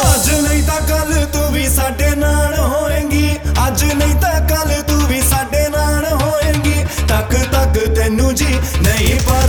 ਅੱਜ ਨਹੀਂ ਤਾਂ ਕੱਲ ਤੂੰ ਵੀ ਸਾਡੇ ਨਾਲ ਹੋਏਂਗੀ। ਅੱਜ ਨਹੀਂ ਤਾਂ ਕੱਲ ਤੂੰ ਵੀ ਸਾਡੇ ਨਾਲ ਹੋਏਂਗੀ। ਤੱਕ ਤੱਕ ਤੈਨੂੰ ਜੀ ਨਹੀਂ ਪਰਦਾ